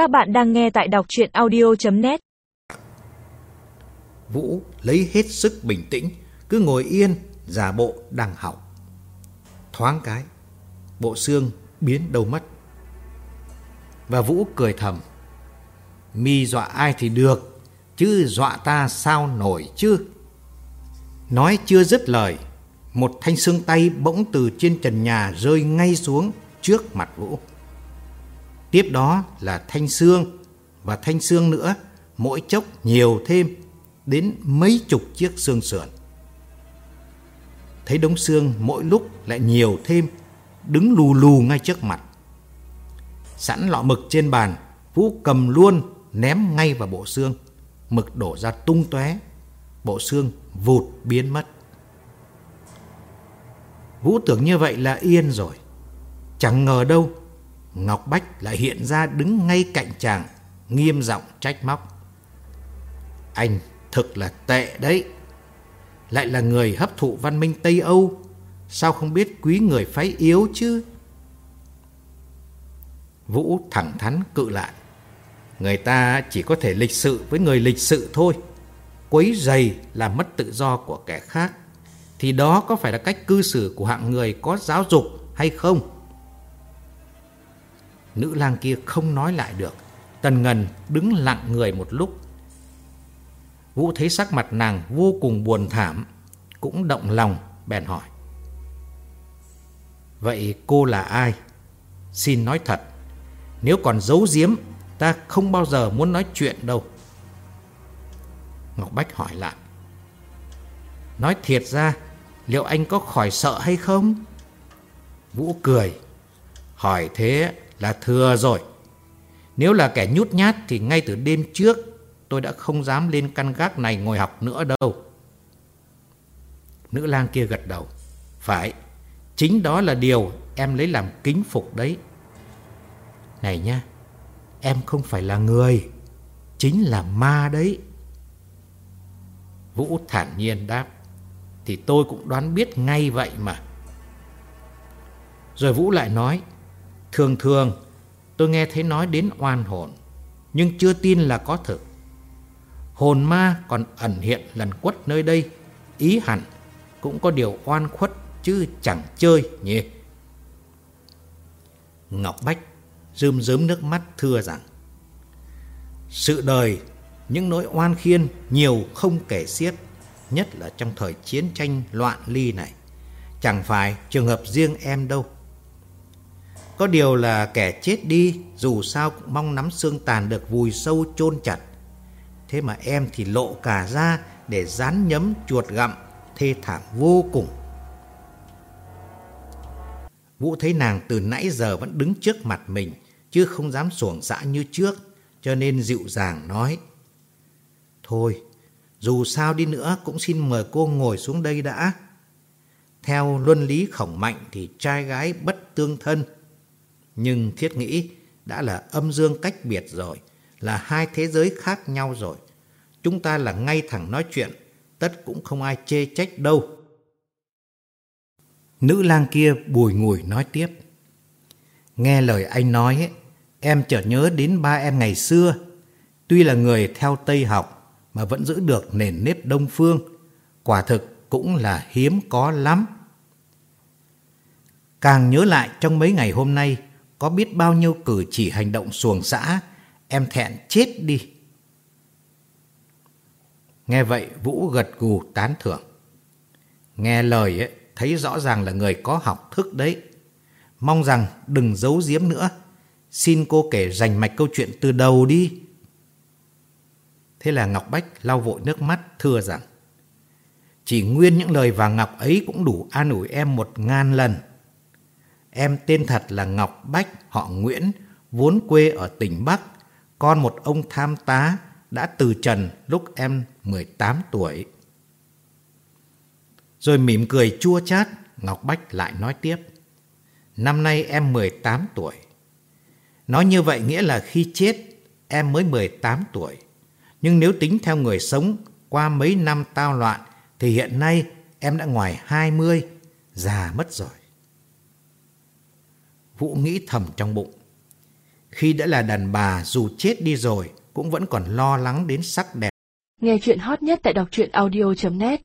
Các bạn đang nghe tại đọc chuyện audio.net Vũ lấy hết sức bình tĩnh, cứ ngồi yên, giả bộ đang học. Thoáng cái, bộ xương biến đâu mất. Và Vũ cười thầm. Mi dọa ai thì được, chứ dọa ta sao nổi chứ. Nói chưa dứt lời, một thanh xương tay bỗng từ trên trần nhà rơi ngay xuống trước mặt Vũ. Tiếp đó là thanh xương và thanh xương nữa, mỗi chốc nhiều thêm đến mấy chục chiếc xương sườn. Thấy đống xương mỗi lúc lại nhiều thêm, đứng lù lù ngay trước mặt. Sẵn lọ mực trên bàn, Vũ cầm luôn ném ngay vào bộ xương. Mực đổ ra tung tóe, bộ xương vụt biến mất. Vũ tưởng như vậy là yên rồi. Chẳng ngờ đâu, Ngọc Bách lại hiện ra đứng ngay cạnh chàng, nghiêm giọng trách móc. Anh thực là tệ đấy. Lại là người hấp thụ văn minh Tây Âu, sao không biết quý người phái yếu chứ? Vũ thẳng thắn cự lại. Người ta chỉ có thể lịch sự với người lịch sự thôi. Quấy dày là mất tự do của kẻ khác. Thì đó có phải là cách cư xử của hạng người có giáo dục hay không? Nữ lang kia không nói lại được. Tần Ngần đứng lặng người một lúc. Vũ thấy sắc mặt nàng vô cùng buồn thảm, cũng động lòng, bèn hỏi. Vậy cô là ai? Xin nói thật, nếu còn giấu giếm, ta không bao giờ muốn nói chuyện đâu. Ngọc Bách hỏi lại. Nói thiệt ra, liệu anh có khỏi sợ hay không? Vũ cười. Hỏi thế là thừa rồi. Nếu là kẻ nhút nhát thì ngay từ đêm trước tôi đã không dám lên căn gác này ngồi học nữa đâu. Nữ lang kia gật đầu. Phải, chính đó là điều em lấy làm kính phục đấy. Này nha, em không phải là người, chính là ma đấy. Vũ thản nhiên đáp, thì tôi cũng đoán biết ngay vậy mà. Rồi Vũ lại nói, thường thường tôi nghe thấy nói đến oan hồn, nhưng chưa tin là có thực. Hồn ma còn ẩn hiện lần quất nơi đây, ý hẳn cũng có điều oan khuất chứ chẳng chơi nhỉ. Ngọc Bách rơm rớm nước mắt thưa rằng Sự đời, những nỗi oan khiên nhiều không kể xiết, nhất là trong thời chiến tranh loạn ly này. Chẳng phải trường hợp riêng em đâu. Có điều là kẻ chết đi dù sao cũng mong nắm xương tàn được vùi sâu chôn chặt. Thế mà em thì lộ cả ra để dán nhấm chuột gặm, thê thảm vô cùng. Vũ thấy nàng từ nãy giờ vẫn đứng trước mặt mình, chứ không dám xuồng xã như trước, cho nên dịu dàng nói. Thôi, dù sao đi nữa cũng xin mời cô ngồi xuống đây đã. Theo luân lý khổng mạnh thì trai gái bất tương thân. Nhưng thiết nghĩ đã là âm dương cách biệt rồi, là hai thế giới khác nhau rồi. Chúng ta là ngay thẳng nói chuyện, tất cũng không ai chê trách đâu. Nữ lang kia bùi ngùi nói tiếp. Nghe lời anh nói, ấy, em chợt nhớ đến ba em ngày xưa. Tuy là người theo Tây học, mà vẫn giữ được nền nếp Đông Phương, quả thực cũng là hiếm có lắm. Càng nhớ lại trong mấy ngày hôm nay, có biết bao nhiêu cử chỉ hành động xuồng xã, em thẹn chết đi. Nghe vậy Vũ gật gù tán thưởng. Nghe lời ấy, thấy rõ ràng là người có học thức đấy. Mong rằng đừng giấu giếm nữa. Xin cô kể rành mạch câu chuyện từ đầu đi. Thế là Ngọc Bách lau vội nước mắt thưa rằng Chỉ nguyên những lời vàng ngọc ấy cũng đủ an ủi em một ngàn lần. Em tên thật là Ngọc Bách, họ Nguyễn, vốn quê ở tỉnh Bắc, con một ông tham tá đã từ trần lúc em 18 tuổi. Rồi mỉm cười chua chát, Ngọc Bách lại nói tiếp. Năm nay em 18 tuổi. Nói như vậy nghĩa là khi chết em mới 18 tuổi. Nhưng nếu tính theo người sống qua mấy năm tao loạn thì hiện nay em đã ngoài 20, già mất rồi. Vũ nghĩ thầm trong bụng. Khi đã là đàn bà, dù chết đi rồi, cũng vẫn còn lo lắng đến sắc đẹp. Nghe chuyện hot nhất tại đọc truyện audio.net